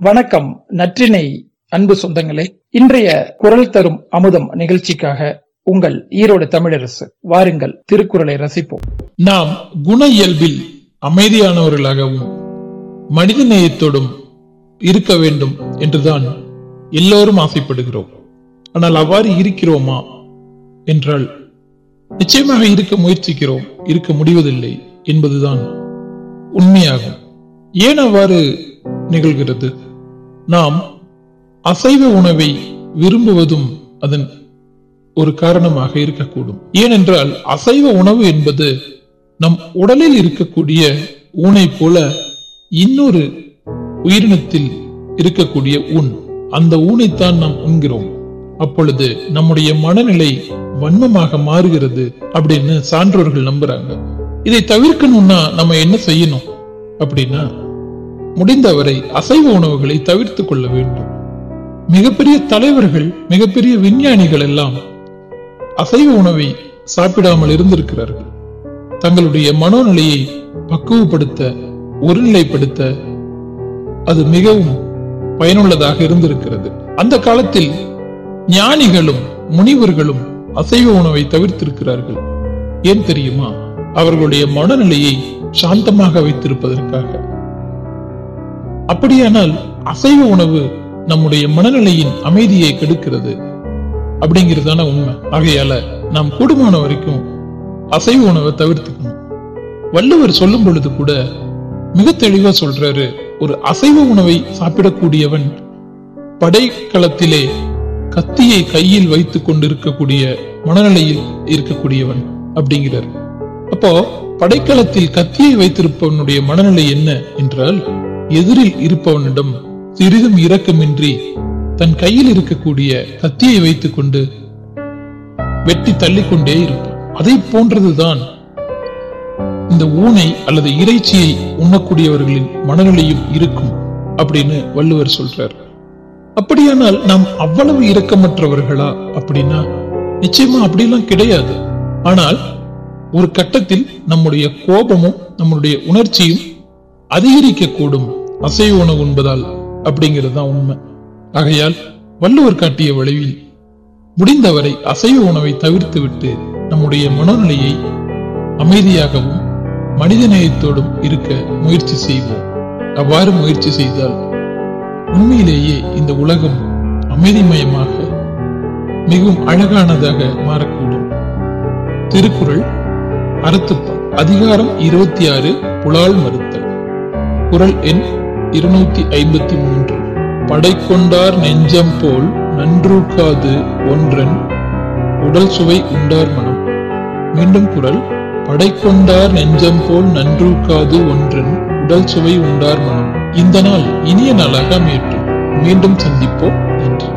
வணக்கம் நற்றினை அன்பு சொந்தங்களே. இன்றைய குரல் தரும் அமுதம் நிகழ்ச்சிக்காக உங்கள் ஈரோடு தமிழரசு வாருங்கள் திருக்குறளை ரசிப்போம். நாம் குண இயல்பில் அமைதியானவர்களாகவும் மனித நேயத்தோடும் இருக்க வேண்டும் என்றுதான் எல்லோரும் ஆசைப்படுகிறோம். ஆனால் அவ்வாறு இருக்கிறோமா என்றால் நிச்சயமாக இருக்க முயற்சிக்கிறோம் இருக்க முடிவதில்லை என்பதுதான் உண்மையாகும். ஏன் அவ்வாறு நிகழ்கிறது? நாம் அசைவ உணவை விரும்புவதும் அதன் ஒரு காரணமாக இருக்கக்கூடும். ஏனென்றால் அசைவ உணவு என்பது நம் உடலில் இருக்கக்கூடிய ஊனை போல இன்னொரு உயிரினத்தில் இருக்கக்கூடிய ஊன். அந்த ஊனைத்தான் நாம் உண்கிறோம். அப்பொழுது நம்முடைய மனநிலை வன்மமாக மாறுகிறது அப்படின்னு சான்றோர்கள் நம்புறாங்க. இதை தவிர்க்கணும்னா நம்ம என்ன செய்யணும் அப்படின்னா முடிந்தவரை அசைவ உணவுகளை தவிர்த்து கொள்ள வேண்டும். மிகப்பெரிய தலைவர்கள் மிகப்பெரிய விஞ்ஞானிகள் எல்லாம் அசைவ உணவை சாப்பிடாமல் இருந்திருக்கிறார்கள். தங்களுடைய மனோநிலையை பக்குவப்படுத்த ஒருநிலைப்படுத்த அது மிகவும் பயனுள்ளதாக இருந்திருக்கிறது. அந்த காலத்தில் ஞானிகளும் முனிவர்களும் அசைவ உணவை தவிர்த்திருக்கிறார்கள். ஏன் தெரியுமா? அவர்களுடைய மனநிலையை சாந்தமாக வைத்திருப்பதற்காக. அப்படியானால் அசைவ உணவு நம்முடைய மனநிலையின் அமைதியை கெடுக்கிறது. அப்படிங்கிறதான உண்மை. ஆகையால நாம் கூடுமான வரைக்கும் அசைவ உணவை தவிர்த்துக்கணும். வள்ளுவர் சொல்லும் பொழுது கூட மிக தெளிவா சொல்றாரு ஒரு அசைவ உணவை சாப்பிடக்கூடியவன் படைக்களத்திலே கத்தியை கையில் வைத்துக் கொண்டிருக்கக்கூடிய மனநிலையில் இருக்கக்கூடியவன் அப்படிங்கிறார். அப்போ படைக்களத்தில் கத்தியை வைத்திருப்பவனுடைய மனநிலை என்ன என்றால் எதிரில் இருப்பவனிடம் சிறிதும் இரக்கமின்றி தன் கையில் இருக்கக்கூடிய கத்தியை வைத்துக் கொண்டு வெட்டி தள்ளிக்கொண்டே இருப்பான். அதை போன்றதுதான் இந்த ஊனை அல்லது இறைச்சியை உண்ணக்கூடியவர்களின் மனநிலையும் இருக்கும் அப்படின்னு வள்ளுவர் சொல்றார். அப்படியானால் நாம் அவ்வளவு இரக்கமற்றவர்களா அப்படின்னா நிச்சயமா அப்படிலாம் கிடையாது. ஆனால் ஒரு கட்டத்தில் நம்முடைய கோபமும் நம்முடைய உணர்ச்சியும் அதிகரிக்கக்கூடும் அசைவ உணவு உண்பதால் அப்படிங்கிறது தான் உண்மை. ஆகையால் வள்ளுவர் காட்டிய வழியில் முடிந்தவரை அசைவ உணவை தவிர்த்து விட்டு நம்முடைய மனநிலையை அமைதியாகவும் மனிதநேயத்தோடும் இருக்க முயற்சி செய்வோம். அவ்வாறு முயற்சி செய்தால் உண்மையிலேயே இந்த உலகம் அமைதிமயமாக மிகவும் அழகானதாக மாறக்கூடும். திருக்குறள் அறத்துப்பம் அதிகாரம் இருபத்தி ஆறு புலால் மறுத்தல். குரல் எண் இருநூத்தி ஐம்பத்தி மூன்று. படை கொண்டார் நெஞ்சம் போல் நன்றூக்காது ஒன்றன் உடல் சுவை உண்டார் மனம். மீண்டும் குரல் படை கொண்டார் நெஞ்சம் போல் நன்றூக்காது ஒன்றன் உடல் சுவை உண்டார் மனம். இந்த நாள் இனிய நாளாக மீண்டும் சந்திப்போம். நன்றி.